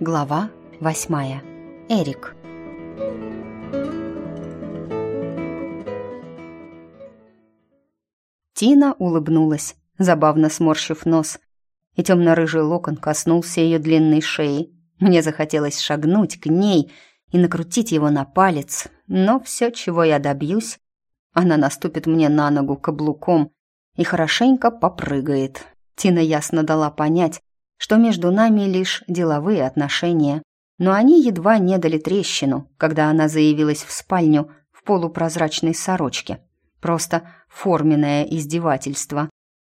Глава восьмая. Эрик. Тина улыбнулась, забавно сморщив нос, и темно-рыжий локон коснулся ее длинной шеи. Мне захотелось шагнуть к ней и накрутить его на палец, но все, чего я добьюсь, она наступит мне на ногу каблуком и хорошенько попрыгает. Тина ясно дала понять, что между нами лишь деловые отношения, но они едва не дали трещину, когда она заявилась в спальню в полупрозрачной сорочке. Просто форменное издевательство.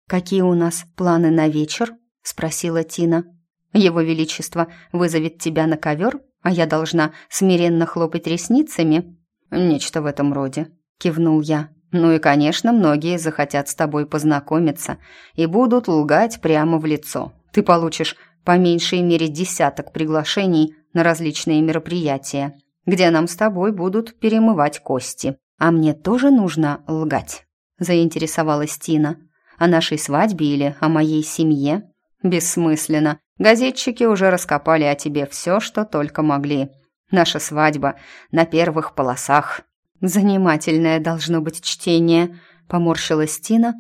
«Какие у нас планы на вечер?» — спросила Тина. «Его Величество вызовет тебя на ковер, а я должна смиренно хлопать ресницами?» «Нечто в этом роде», — кивнул я. «Ну и, конечно, многие захотят с тобой познакомиться и будут лгать прямо в лицо. Ты получишь по меньшей мере десяток приглашений на различные мероприятия, где нам с тобой будут перемывать кости. А мне тоже нужно лгать?» — заинтересовалась Тина. «О нашей свадьбе или о моей семье?» «Бессмысленно. Газетчики уже раскопали о тебе все, что только могли. Наша свадьба на первых полосах». «Занимательное должно быть чтение», — поморщилась Тина,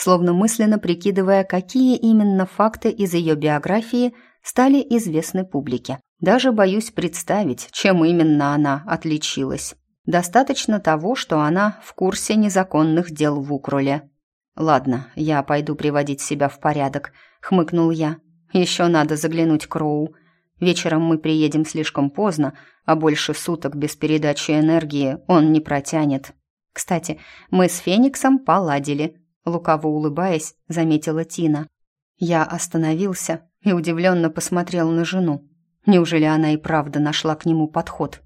словно мысленно прикидывая, какие именно факты из ее биографии стали известны публике. Даже боюсь представить, чем именно она отличилась. Достаточно того, что она в курсе незаконных дел в Укруле. «Ладно, я пойду приводить себя в порядок», — хмыкнул я. «Еще надо заглянуть к Роу. Вечером мы приедем слишком поздно, а больше суток без передачи энергии он не протянет. Кстати, мы с Фениксом поладили», — лукаво улыбаясь, заметила Тина. Я остановился и удивленно посмотрел на жену. Неужели она и правда нашла к нему подход?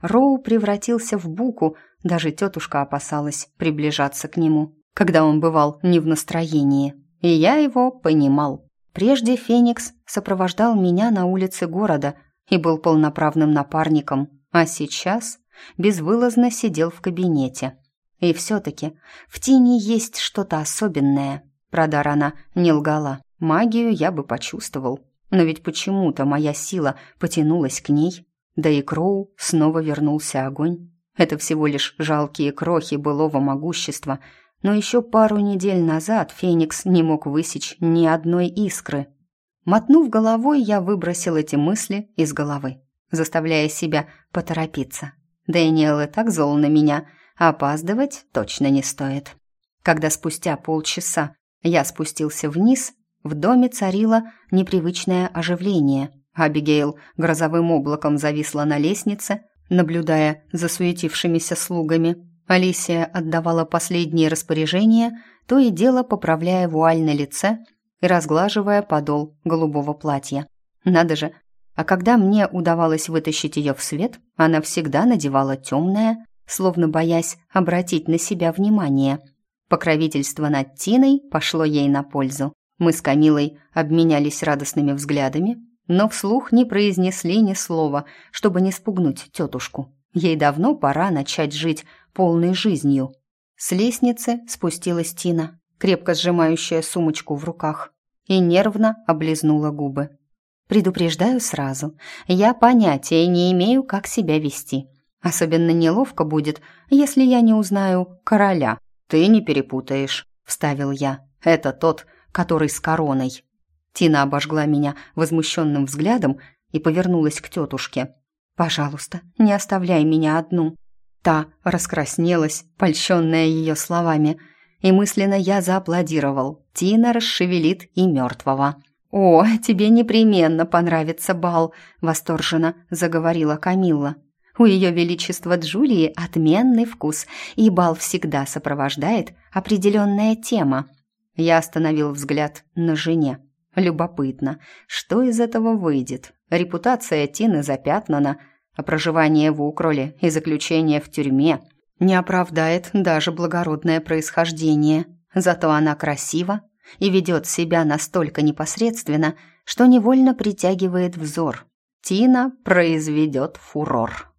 Роу превратился в буку, даже тетушка опасалась приближаться к нему, когда он бывал не в настроении. И я его понимал. Прежде Феникс сопровождал меня на улице города и был полноправным напарником, а сейчас безвылазно сидел в кабинете. И все-таки в Тине есть что-то особенное. Про она не лгала. Магию я бы почувствовал. Но ведь почему-то моя сила потянулась к ней. Да и Кроу снова вернулся огонь. Это всего лишь жалкие крохи былого могущества, но еще пару недель назад Феникс не мог высечь ни одной искры. Мотнув головой, я выбросил эти мысли из головы, заставляя себя поторопиться. Дэниел и так зол на меня, опаздывать точно не стоит. Когда спустя полчаса я спустился вниз, в доме царило непривычное оживление – Абигейл грозовым облаком зависла на лестнице, наблюдая за суетившимися слугами. Алисия отдавала последние распоряжения, то и дело поправляя вуаль на лице и разглаживая подол голубого платья. Надо же, а когда мне удавалось вытащить ее в свет, она всегда надевала темное, словно боясь обратить на себя внимание. Покровительство над Тиной пошло ей на пользу. Мы с Камилой обменялись радостными взглядами, но вслух не произнесли ни слова, чтобы не спугнуть тетушку. Ей давно пора начать жить полной жизнью. С лестницы спустилась Тина, крепко сжимающая сумочку в руках, и нервно облизнула губы. «Предупреждаю сразу, я понятия не имею, как себя вести. Особенно неловко будет, если я не узнаю короля. Ты не перепутаешь», — вставил я. «Это тот, который с короной». Тина обожгла меня возмущенным взглядом и повернулась к тетушке. «Пожалуйста, не оставляй меня одну». Та раскраснелась, польщенная ее словами, и мысленно я зааплодировал. Тина расшевелит и мертвого. «О, тебе непременно понравится бал», — восторженно заговорила Камилла. «У ее величества Джулии отменный вкус, и бал всегда сопровождает определенная тема». Я остановил взгляд на жене. Любопытно, что из этого выйдет? Репутация Тины запятнана, а проживание в Укроле и заключение в тюрьме не оправдает даже благородное происхождение. Зато она красива и ведет себя настолько непосредственно, что невольно притягивает взор. Тина произведет фурор.